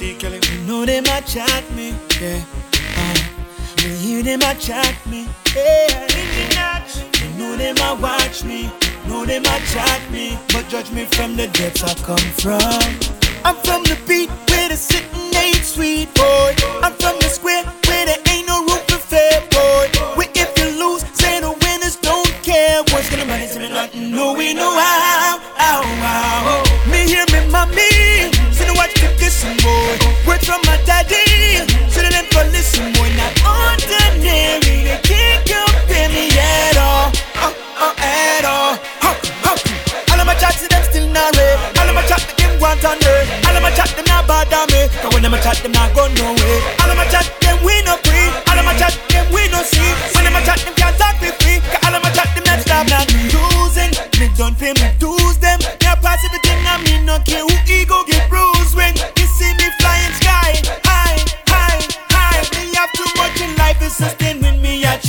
Kelly. You know them a chat me, yeah. Uh, you hear them a chat me, yeah. You know them a watch me, know them a chat me, but judge me from the depths I come from. I'm from the beat where the sitting ain't sweet, boy. I'm from the square where there ain't no room for fair, boy. Where if you lose, say the winners don't care. What's gonna matter to me? Nothing. No, we know how, how, how. Me hear me, mommy. Listen, boy. Words from my daddy. The them for listen, boy. Not ordinary. They can't compare me at all, uh, uh, at all. Huh, huh. All of my chats, them still not real. All of my chat, them want on there. All of my chat, them not bother me. Cause when them chat, them not go nowhere. All of my chat, them we no free. All of my chat, them we no see. When them a chat, them can't talk me free. Cause all of my chat, them not stop not losing. Me don't pay me dues them. Yeah, pass everything I mean, no care who ego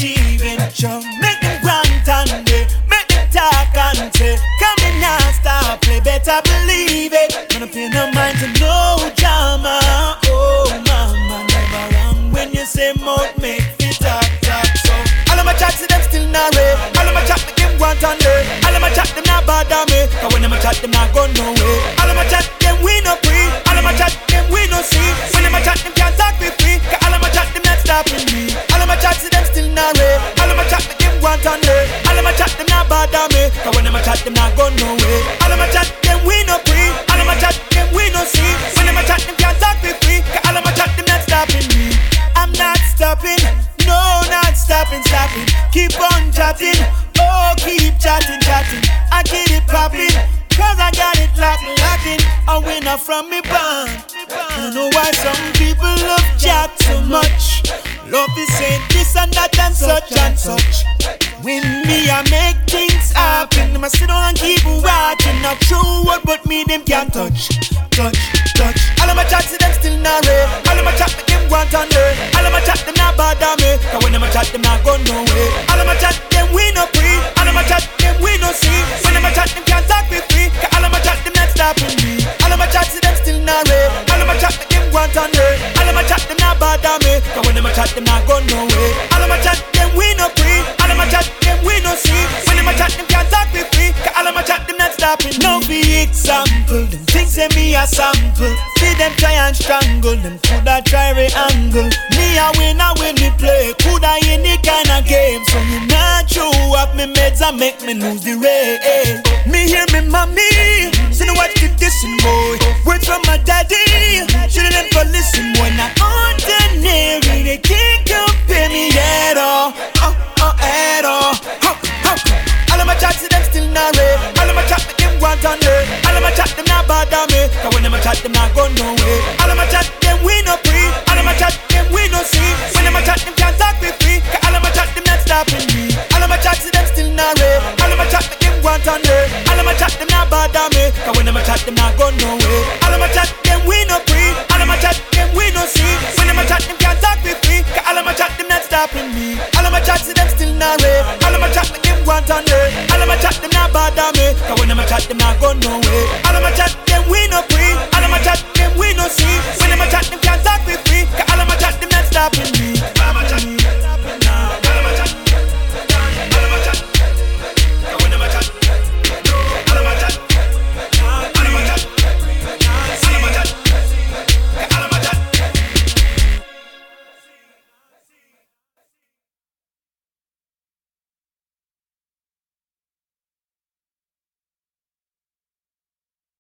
achieving. Sure, make them grant and they make them talk and say, come in now, stop play, better believe it. Gonna pay no mind to no drama. Oh, mama, never wrong when you say mouth make it talk, talk. So, all of my chats, them still not real. All of my chat, make them want on there. All of my chat, them not bother me. Cause when them a chat, them not go nowhere. Still not real. All of my chat, them want on there. All of my chat, them not bother me. Cause when them a chat, them not go nowhere. All of my chat, them we no free. All of my chat, them we no see. When them a chat, them can't talk me free. Cause all of my chat, them not stopping me. I'm not stopping. No, not stopping, stopping. Keep on chatting. Oh, keep chatting, chatting. I get it popping. Cause I got it locked, locking. A winner from me. I don't know why some people love chat so much. Love is saying this and that and such and such. When me, I make things happen. I sit down and keep watching. Not true word, but me, them can't touch. Touch, touch. All of my chats, them still not real. All of my chat, make them want on. All of my chat, them not bother me. Cause when them a chat, them not go nowhere. Bother me. Cause when them a chat, them not go nowhere. All of my chat, them we no free. All of my chat, them we no see. When them a chat, them can't talk me free. Cause all of my chat, them not stopping. No be example. Them things say me a sample. See them try and strangle. Them coulda try re-angle. Me a win a win me play. Coulda any kind of game. So you not true up me meds and make me lose the race. Me hear me mommy. See the watch keep dissing boy. Words from my daddy. Shouldn't go listen boy. Not them not go nowhere. All of my chat, them we no free. All of my chat, them we no see. When them a chat, them can't talk with free. Cause all of my chat, them not stopping me. All of my chat, see them still not ready. All of my chat, them want on there. All of my chat, them not bother me. Cause when them a chat, them not go nowhere. All of my chat, them we no free. All of my chat, them we no see. When them a chat, them can't talk with free. Cause all of my chat, them not stopping me. All of my chat, see them still not ready. All of my chat, them want on there. All of my chat, them not bother me. Cause when them a chat, them not go nowhere.